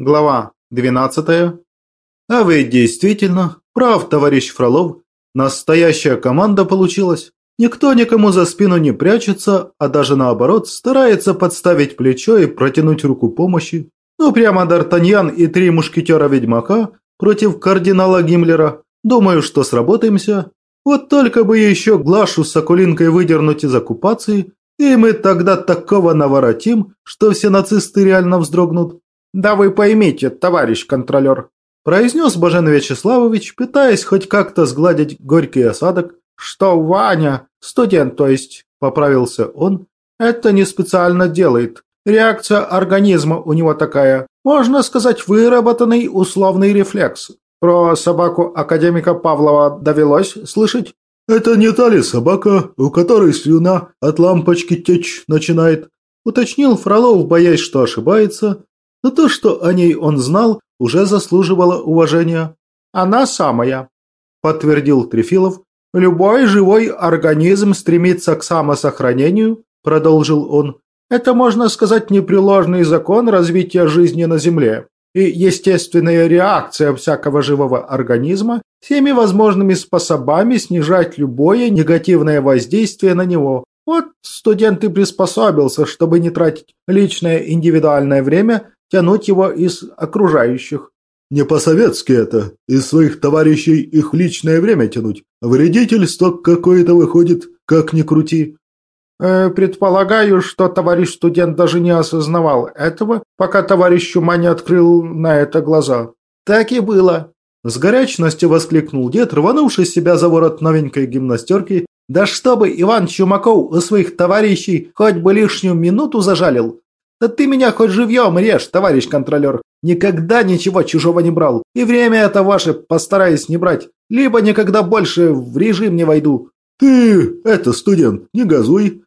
Глава 12. А ведь действительно, прав товарищ Фролов, настоящая команда получилась. Никто никому за спину не прячется, а даже наоборот старается подставить плечо и протянуть руку помощи. Ну прямо Д'Артаньян и три мушкетера-ведьмака против кардинала Гиммлера. Думаю, что сработаемся. Вот только бы еще Глашу с Соколинкой выдернуть из оккупации, и мы тогда такого наворотим, что все нацисты реально вздрогнут. «Да вы поймите, товарищ контролер», – произнес Бажен Вячеславович, пытаясь хоть как-то сгладить горький осадок, «что Ваня, студент, то есть», – поправился он, – «это не специально делает. Реакция организма у него такая, можно сказать, выработанный условный рефлекс. Про собаку академика Павлова довелось слышать?» «Это не та ли собака, у которой слюна от лампочки течь начинает?» – уточнил Фролов, боясь, что ошибается, но то, что о ней он знал, уже заслуживало уважения. «Она самая», – подтвердил Трефилов. «Любой живой организм стремится к самосохранению», – продолжил он. «Это, можно сказать, непреложный закон развития жизни на Земле и естественная реакция всякого живого организма всеми возможными способами снижать любое негативное воздействие на него. Вот студент и приспособился, чтобы не тратить личное индивидуальное время тянуть его из окружающих. Не по-советски это, из своих товарищей их личное время тянуть. Вредительство какое-то выходит, как ни крути. Э, предполагаю, что товарищ студент даже не осознавал этого, пока товарищ Чума не открыл на это глаза. Так и было. С горячностью воскликнул дед, рванувший себя за ворот новенькой гимнастерки. Да чтобы Иван Чумаков у своих товарищей хоть бы лишнюю минуту зажалил. Да ты меня хоть живьем режь, товарищ контролер. Никогда ничего чужого не брал. И время это ваше постараюсь не брать. Либо никогда больше в режим не войду. Ты, это студент, не газуй.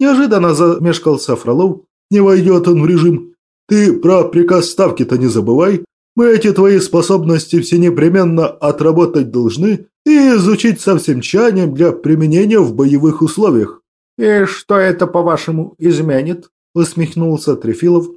Неожиданно замешкался Фролов. Не войдет он в режим. Ты про приказ ставки-то не забывай. Мы эти твои способности все непременно отработать должны и изучить со всем тщанием для применения в боевых условиях. И что это, по-вашему, изменит? Усмехнулся Трефилов.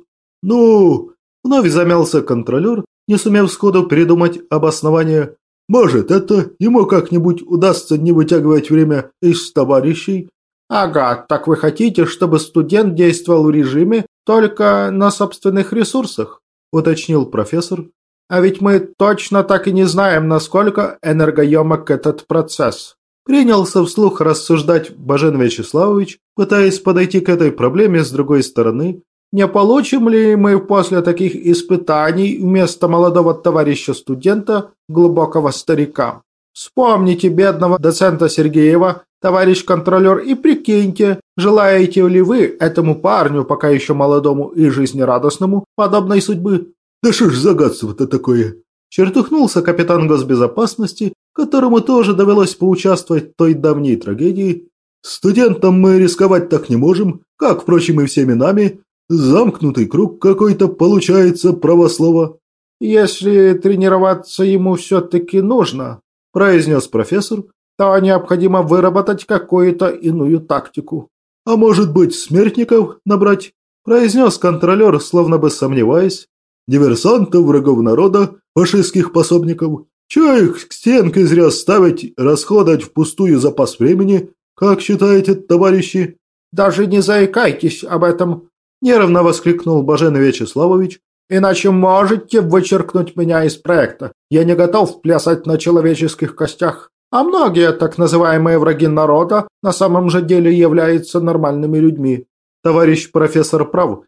«Ну...» – вновь замялся контролер, не сумев сходу придумать обоснование. «Может, это ему как-нибудь удастся не вытягивать время из товарищей?» «Ага, так вы хотите, чтобы студент действовал в режиме только на собственных ресурсах?» – уточнил профессор. «А ведь мы точно так и не знаем, насколько энергоемок этот процесс». Принялся вслух рассуждать Бажен Вячеславович, пытаясь подойти к этой проблеме с другой стороны. Не получим ли мы после таких испытаний вместо молодого товарища-студента глубокого старика? Вспомните бедного доцента Сергеева, товарищ контролер, и прикиньте, желаете ли вы этому парню, пока еще молодому и жизнерадостному, подобной судьбы? Да что ж загадство-то такое? Чертухнулся капитан госбезопасности, которому тоже довелось поучаствовать в той давней трагедии. Студентам мы рисковать так не можем, как, впрочем, и всеми нами. Замкнутый круг какой-то получается правослово. «Если тренироваться ему все-таки нужно», – произнес профессор, – «то необходимо выработать какую-то иную тактику». «А может быть, смертников набрать?» – произнес контролер, словно бы сомневаясь. «Диверсантов, врагов народа, фашистских пособников. Чего их к стенке зря ставить, расходовать впустую запас времени, как считаете, товарищи?» «Даже не заикайтесь об этом!» – нервно воскликнул Бажен Вячеславович. «Иначе можете вычеркнуть меня из проекта. Я не готов плясать на человеческих костях. А многие так называемые враги народа на самом же деле являются нормальными людьми. Товарищ профессор прав.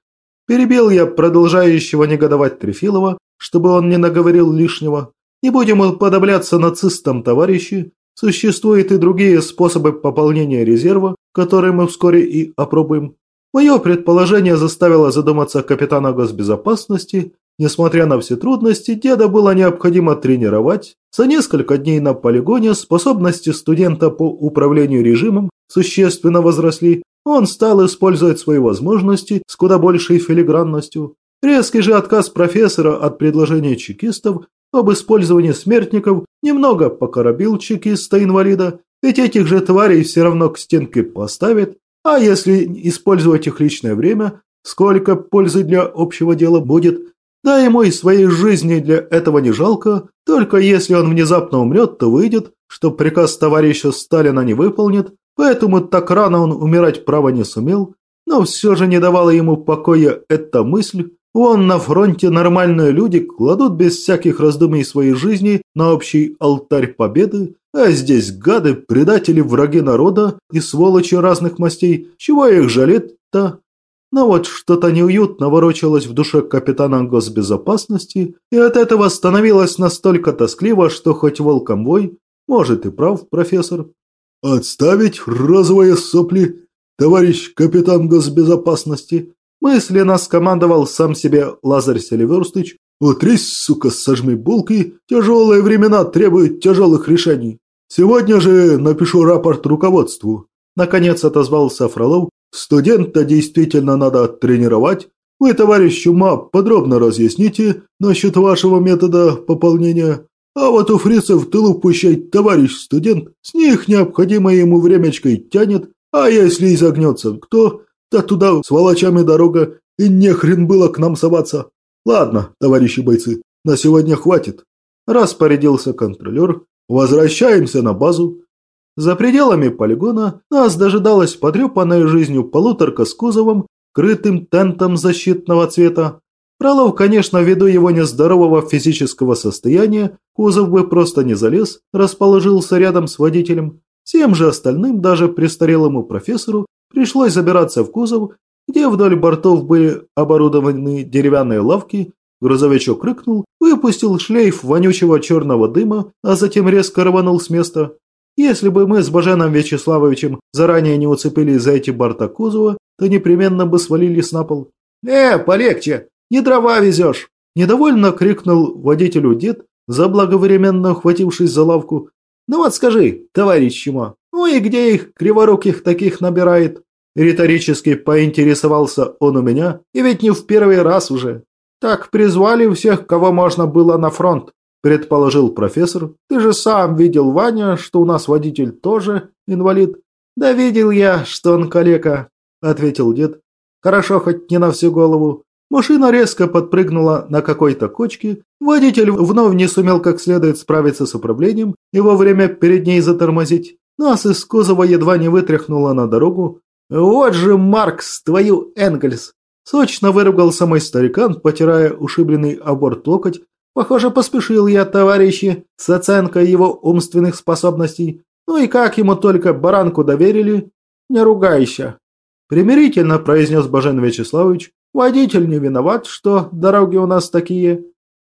Перебил я продолжающего негодовать Трефилова, чтобы он не наговорил лишнего. Не будем уподобляться нацистам, товарищи. Существуют и другие способы пополнения резерва, которые мы вскоре и опробуем. Мое предположение заставило задуматься капитана госбезопасности. Несмотря на все трудности, деда было необходимо тренировать. За несколько дней на полигоне способности студента по управлению режимом существенно возросли. Он стал использовать свои возможности с куда большей филигранностью. Резкий же отказ профессора от предложения чекистов об использовании смертников немного покоробил чекиста-инвалида, ведь этих же тварей все равно к стенке поставят, а если использовать их личное время, сколько пользы для общего дела будет. Да ему и своей жизни для этого не жалко, только если он внезапно умрет, то выйдет, что приказ товарища Сталина не выполнит, поэтому так рано он умирать право не сумел, но все же не давала ему покоя эта мысль, Вон на фронте нормальные люди кладут без всяких раздумий своей жизни на общий алтарь победы, а здесь гады, предатели, враги народа и сволочи разных мастей. Чего их жалеть-то? Но вот что-то неуютно ворочалось в душе капитана госбезопасности, и от этого становилось настолько тоскливо, что хоть волком вой, может и прав профессор. «Отставить розовые сопли, товарищ капитан госбезопасности!» Мысленно скомандовал сам себе Лазарь Селиверстыч. «Утрись, сука, сожми булки, тяжелые времена требуют тяжелых решений. Сегодня же напишу рапорт руководству». Наконец отозвался Фролов. «Студента действительно надо тренировать. Вы, товарищ Чума, подробно разъясните насчет вашего метода пополнения. А вот у фрицев в тылу пущай товарищ студент, с них необходимое ему времечко тянет, а если изогнется кто, да туда с волочами дорога, и не хрен было к нам соваться. Ладно, товарищи бойцы, на сегодня хватит. Распорядился контролер. Возвращаемся на базу. За пределами полигона нас дожидалась потрепанная жизнью полуторка с кузовом, крытым тентом защитного цвета. Фролов, конечно, ввиду его нездорового физического состояния, кузов бы просто не залез, расположился рядом с водителем. Всем же остальным, даже престарелому профессору, Пришлось забираться в кузов, где вдоль бортов были оборудованы деревянные лавки. Грузовичок рыкнул, выпустил шлейф вонючего черного дыма, а затем резко рванул с места. Если бы мы с Баженом Вячеславовичем заранее не уцепились за эти борта кузова, то непременно бы свалились на пол. «Э, полегче! Не дрова везешь!» Недовольно крикнул водителю дед, заблаговременно ухватившись за лавку. «Ну вот скажи, товарищ Чума, ну и где их, криворуких таких, набирает? Риторически поинтересовался он у меня, и ведь не в первый раз уже. Так призвали всех, кого можно было на фронт, предположил профессор. Ты же сам видел, Ваня, что у нас водитель тоже инвалид. Да видел я, что он калека, ответил дед. Хорошо, хоть не на всю голову. Машина резко подпрыгнула на какой-то кочке, водитель вновь не сумел как следует справиться с управлением и вовремя перед ней затормозить. Нас из кузова едва не вытряхнуло на дорогу. «Вот же, Маркс, твою Энгельс!» Сочно выругался мой старикан, потирая ушибленный аборт локоть. «Похоже, поспешил я, товарищи, с оценкой его умственных способностей. Ну и как ему только баранку доверили? Не ругайся!» Примирительно произнес Бажен Вячеславович. «Водитель не виноват, что дороги у нас такие».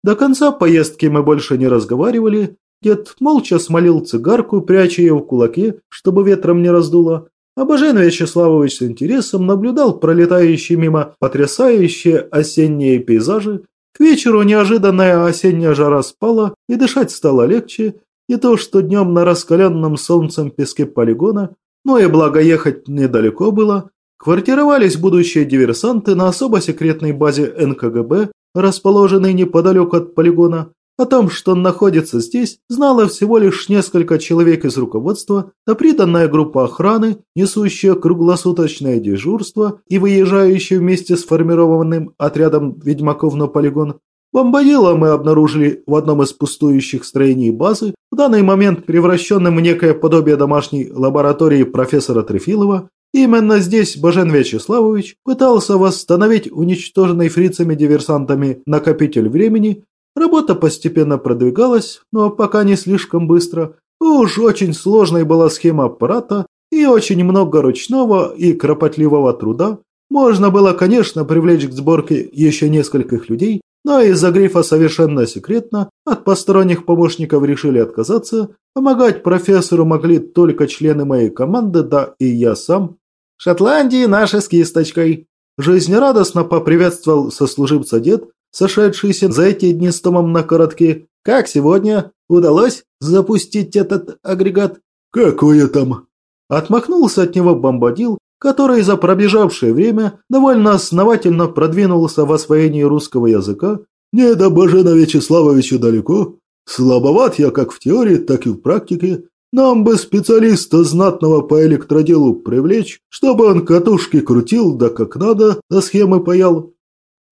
До конца поездки мы больше не разговаривали, Дед молча смолил цигарку, пряча ее в кулаке, чтобы ветром не раздуло. А Бажен Вячеславович с интересом наблюдал пролетающие мимо потрясающие осенние пейзажи. К вечеру неожиданная осенняя жара спала, и дышать стало легче. Не то, что днем на раскаленном солнцем песке полигона, но и благо ехать недалеко было. Квартировались будущие диверсанты на особо секретной базе НКГБ, расположенной неподалеку от полигона. О том, что он находится здесь, знало всего лишь несколько человек из руководства, да приданная группа охраны, несущая круглосуточное дежурство и выезжающая вместе с формированным отрядом ведьмаков на полигон. Бомбадила мы обнаружили в одном из пустующих строений базы, в данный момент превращенным в некое подобие домашней лаборатории профессора Трефилова. Именно здесь Бажен Вячеславович пытался восстановить уничтоженный фрицами-диверсантами накопитель времени Работа постепенно продвигалась, но пока не слишком быстро. Уж очень сложной была схема аппарата и очень много ручного и кропотливого труда. Можно было, конечно, привлечь к сборке еще нескольких людей, но из-за грифа «совершенно секретно» от посторонних помощников решили отказаться. Помогать профессору могли только члены моей команды, да и я сам. «Шотландии наша с кисточкой!» Жизнерадостно поприветствовал сослуживца дед, сошедшийся за эти дни с Томом на коротке. Как сегодня? Удалось запустить этот агрегат? Какое там? Отмахнулся от него бомбадил, который за пробежавшее время довольно основательно продвинулся в освоении русского языка. Не до Бажена Вячеславовича далеко. Слабоват я как в теории, так и в практике. Нам бы специалиста знатного по электроделу привлечь, чтобы он катушки крутил, да как надо, до схемы паял.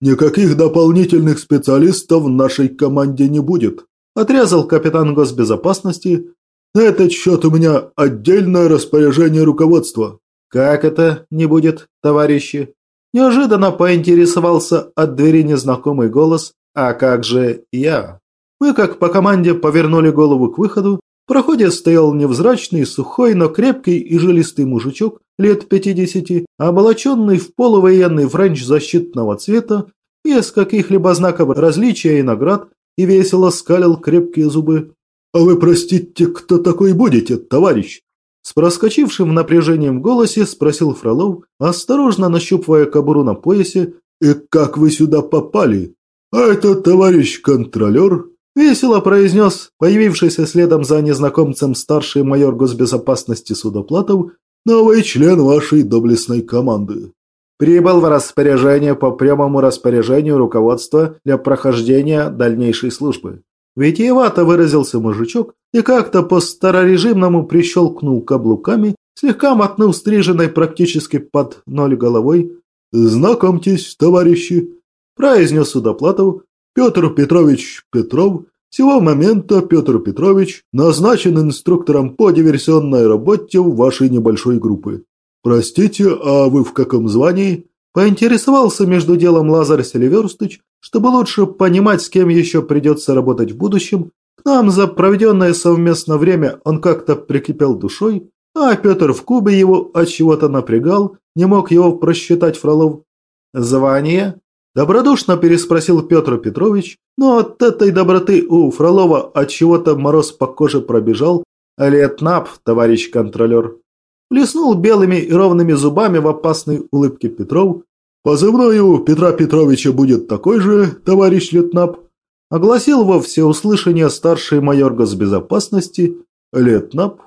Никаких дополнительных специалистов в нашей команде не будет. Отрезал капитан госбезопасности. На этот счет у меня отдельное распоряжение руководства. Как это не будет, товарищи? Неожиданно поинтересовался от двери незнакомый голос. А как же я? Мы как по команде повернули голову к выходу. В проходе стоял невзрачный, сухой, но крепкий и жилистый мужичок лет пятидесяти, облаченный в полувоенный френч защитного цвета, без каких-либо знаков различия и наград, и весело скалил крепкие зубы. «А вы, простите, кто такой будете, товарищ?» С проскочившим напряжением в голосе спросил Фролов, осторожно нащупывая кобуру на поясе. «И как вы сюда попали?» «А это товарищ контролер», – весело произнес появившийся следом за незнакомцем старший майор госбезопасности Судоплатов, новый член вашей доблестной команды. Прибыл в распоряжение по прямому распоряжению руководства для прохождения дальнейшей службы. Витиевато выразился мужичок и как-то по-старорежимному прищелкнул каблуками, слегка мотнув стриженной практически под ноль головой. «Знакомьтесь, товарищи!» – произнес Судоплатов. «Петр Петрович Петров. Сего момента Петр Петрович назначен инструктором по диверсионной работе в вашей небольшой группы. Простите, а вы в каком звании?» Поинтересовался между делом Лазарь Селиверстыч, чтобы лучше понимать, с кем еще придется работать в будущем. К нам за проведенное совместно время он как-то прикипел душой, а Петр в кубе его от чего-то напрягал, не мог его просчитать Фролов. «Звание?» – добродушно переспросил Петр Петрович, но от этой доброты у Фролова от чего-то мороз по коже пробежал. «Летнап, товарищ контролер». Плеснул белыми и ровными зубами в опасной улыбке Петров, «Позывной у Петра Петровича будет такой же, товарищ Летнап», огласил во всеуслышание старший майор госбезопасности Летнап.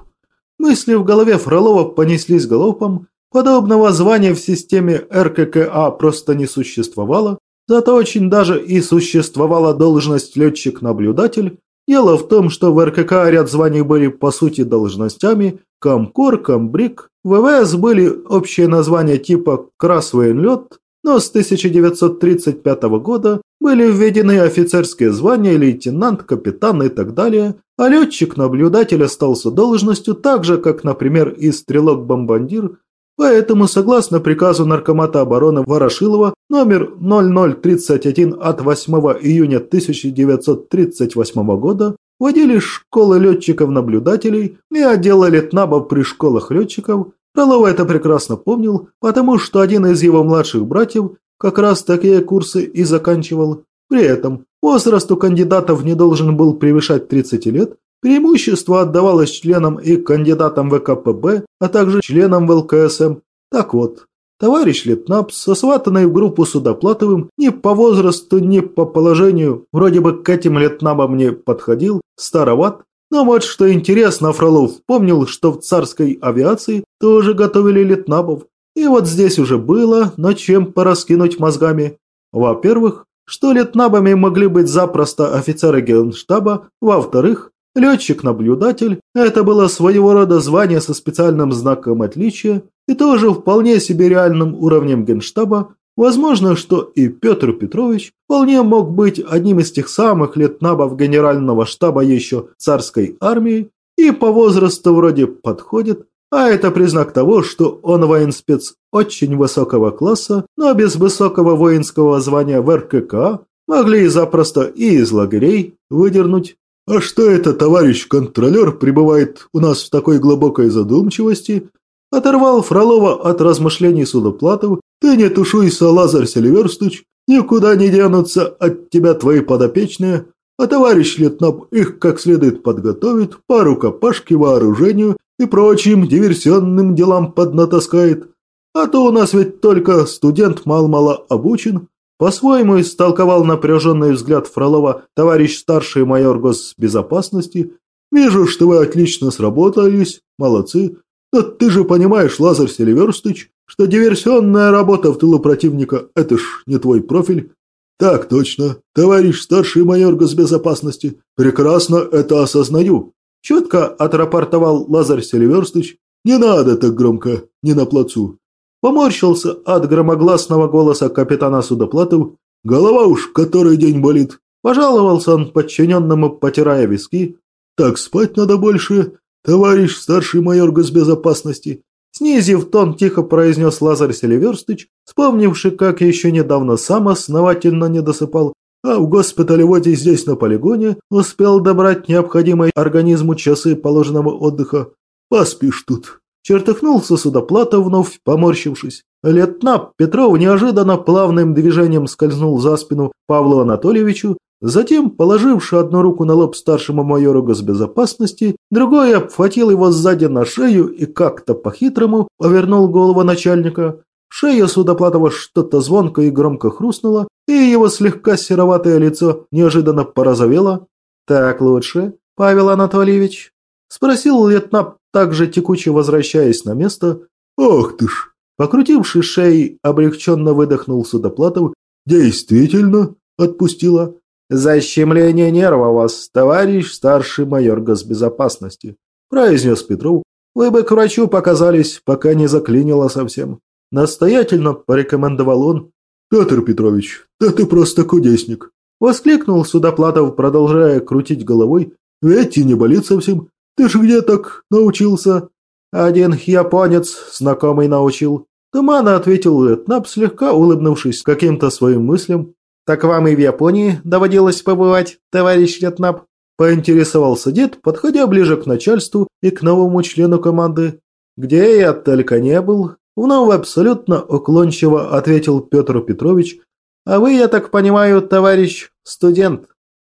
Мысли в голове Фролова понеслись галопом, подобного звания в системе РККА просто не существовало, зато очень даже и существовала должность летчик-наблюдатель. Дело в том, что в РКК ряд званий были по сути должностями, Комкор, Комбриг, ВВС были общие названия типа Красвоенлет, но с 1935 года были введены офицерские звания лейтенант, капитан и так далее, а летчик-наблюдатель остался должностью так же, как, например, и стрелок-бомбардир, поэтому, согласно приказу Наркомата обороны Ворошилова номер 0031 от 8 июня 1938 года, водили школы летчиков-наблюдателей и отделы летнабов при школах летчиков, Фролов это прекрасно помнил, потому что один из его младших братьев как раз такие курсы и заканчивал. При этом возраст у кандидатов не должен был превышать 30 лет, преимущество отдавалось членам и кандидатам ВКПБ, а также членам ВЛКСМ. Так вот, товарищ Летнап, сосватанный в группу Судоплатовым, ни по возрасту, ни по положению, вроде бы к этим Летнабам не подходил, староват, но вот что интересно, Фролов помнил, что в царской авиации тоже готовили летнабов. И вот здесь уже было, над чем пораскинуть мозгами. Во-первых, что летнабами могли быть запросто офицеры генштаба. Во-вторых, летчик-наблюдатель – это было своего рода звание со специальным знаком отличия и тоже вполне себе реальным уровнем генштаба, Возможно, что и Петр Петрович вполне мог быть одним из тех самых летнабов генерального штаба еще царской армии и по возрасту вроде подходит, а это признак того, что он военспец очень высокого класса, но без высокого воинского звания в РКК могли и запросто и из лагерей выдернуть. А что это товарищ контролер пребывает у нас в такой глубокой задумчивости? Оторвал Фролова от размышлений судоплатов ты не тушуйся, Лазарь Селиверстыч, никуда не денутся от тебя твои подопечные, а товарищ Летнап их как следует подготовит, по рукопашке, вооружению и прочим диверсионным делам поднатаскает. А то у нас ведь только студент мал-мало обучен. По-своему истолковал напряженный взгляд Фролова товарищ старший майор госбезопасности. Вижу, что вы отлично сработались, молодцы. Но ты же понимаешь, Лазарь Селиверстыч, что диверсионная работа в тылу противника – это ж не твой профиль. Так точно, товарищ старший майор госбезопасности, прекрасно это осознаю. Четко отрапортовал Лазарь Селиверстыч. Не надо так громко, не на плацу. Поморщился от громогласного голоса капитана Судоплатов. Голова уж который день болит. Пожаловался он подчиненному, потирая виски. Так спать надо больше, товарищ старший майор госбезопасности. Снизив тон, тихо произнес Лазарь Селиверстыч, вспомнивший, как еще недавно сам основательно не досыпал, а в госпитале вот и здесь на полигоне успел добрать необходимые организму часы положенного отдыха. Поспишь тут. Чертыхнулся судоплата, вновь поморщившись. Летнап Петров неожиданно плавным движением скользнул за спину Павлу Анатольевичу, затем, положивши одну руку на лоб старшему майору госбезопасности, другой обхватил его сзади на шею и как-то по-хитрому повернул голову начальника. Шея Судоплатова что-то звонко и громко хрустнула, и его слегка сероватое лицо неожиданно порозовело. «Так лучше, Павел Анатольевич?» – спросил Летнап, также текуче возвращаясь на место. «Ах ты ж!» Покрутивший шеей, облегченно выдохнул Судоплатов. «Действительно?» – отпустила. «Защемление нерва вас, товарищ старший майор госбезопасности», – произнес Петров. «Вы бы к врачу показались, пока не заклинило совсем». Настоятельно порекомендовал он. «Петр Петрович, да ты просто кудесник!» Воскликнул Судоплатов, продолжая крутить головой. «Ведь и не болит совсем. Ты ж где так научился?» «Один японец знакомый научил», Туманно ответил Этнап, слегка улыбнувшись каким-то своим мыслям. «Так вам и в Японии доводилось побывать, товарищ Этнап?» Поинтересовался дед, подходя ближе к начальству и к новому члену команды. «Где я только не был?» Вновь абсолютно уклончиво ответил Петр Петрович. «А вы, я так понимаю, товарищ студент?»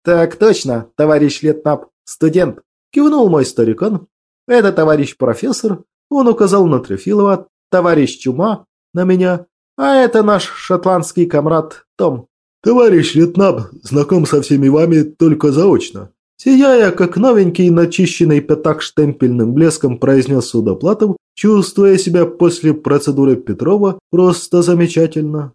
«Так точно, товарищ Летнап, студент», кивнул мой старикан. «Это товарищ профессор». Он указал на Трефилова, товарищ Чума на меня, а это наш шотландский комрад Том. Товарищ Летнаб знаком со всеми вами только заочно. Сияя, как новенький, начищенный пятак штемпельным блеском, произнес Судоплатов, чувствуя себя после процедуры Петрова просто замечательно.